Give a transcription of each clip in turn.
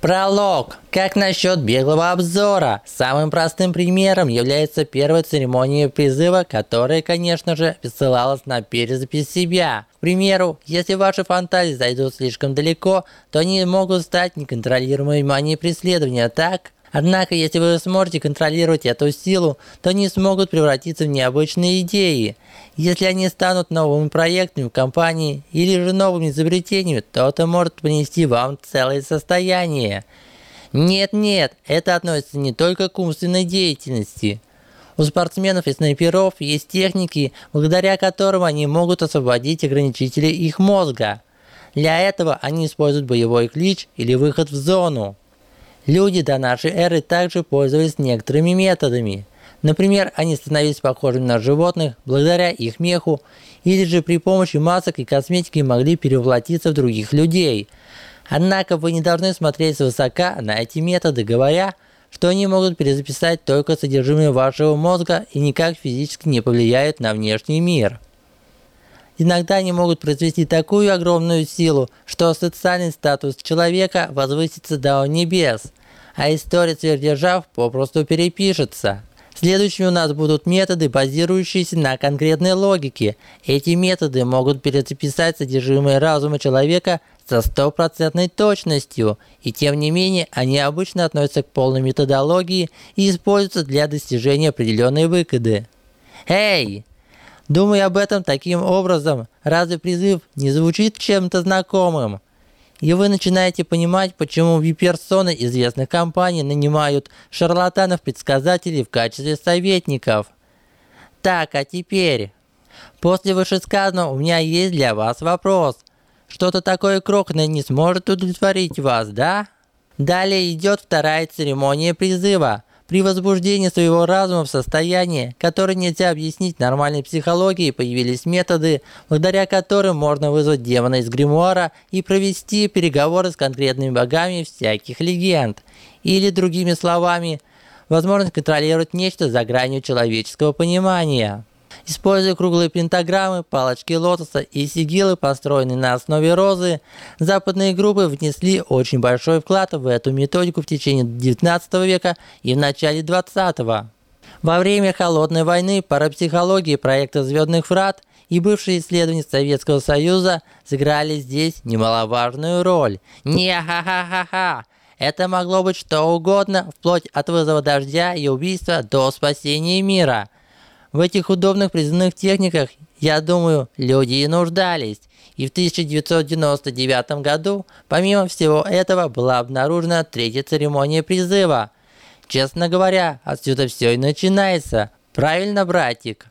Пролог. Как насчет беглого обзора? Самым простым примером является первая церемония призыва, которая, конечно же, ссылалась на перезапись себя. К примеру, если ваши фантазии зайдут слишком далеко, то они могут стать неконтролируемой манией преследования, так? Однако, если вы сможете контролировать эту силу, то они смогут превратиться в необычные идеи. Если они станут новыми проектами в компании или же новыми изобретениями, то это может принести вам целое состояние. Нет-нет, это относится не только к умственной деятельности. У спортсменов и снайперов есть техники, благодаря которым они могут освободить ограничители их мозга. Для этого они используют боевой клич или выход в зону. Люди до нашей эры также пользовались некоторыми методами. Например, они становились похожими на животных благодаря их меху, или же при помощи масок и косметики могли перевоплотиться в других людей. Однако вы не должны смотреть свысока на эти методы, говоря, что они могут перезаписать только содержимое вашего мозга и никак физически не повлияют на внешний мир. Иногда они могут произвести такую огромную силу, что социальный статус человека возвысится до небес – а история сверхдержав попросту перепишется. Следующими у нас будут методы, базирующиеся на конкретной логике. Эти методы могут перезаписать содержимое разума человека со стопроцентной точностью, и тем не менее они обычно относятся к полной методологии и используются для достижения определенной выгоды. Эй! Думай об этом таким образом, разве призыв не звучит чем-то знакомым? И вы начинаете понимать, почему вип-персоны известных компаний нанимают шарлатанов-предсказателей в качестве советников. Так, а теперь... После вышесказанного у меня есть для вас вопрос. Что-то такое крохное не сможет удовлетворить вас, да? Далее идет вторая церемония призыва – при возбуждении своего разума в состоянии, которое нельзя объяснить нормальной психологией, появились методы, благодаря которым можно вызвать демона из гримуара и провести переговоры с конкретными богами всяких легенд. Или, другими словами, возможность контролировать нечто за гранью человеческого понимания. Используя круглые пентаграммы, палочки лотоса и сигилы, построенные на основе розы, западные группы внесли очень большой вклад в эту методику в течение 19 века и в начале 20 -го. Во время Холодной войны парапсихологии проекта «Звездных врат» и бывшие исследования Советского Союза сыграли здесь немаловажную роль. Не-ха-ха-ха-ха! Это могло быть что угодно, вплоть от вызова дождя и убийства до спасения мира – в этих удобных призывных техниках, я думаю, люди и нуждались. И в 1999 году, помимо всего этого, была обнаружена третья церемония призыва. Честно говоря, отсюда все и начинается. Правильно, братик?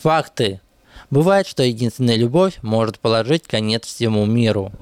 Факты. Бывает, что единственная любовь может положить конец всему миру.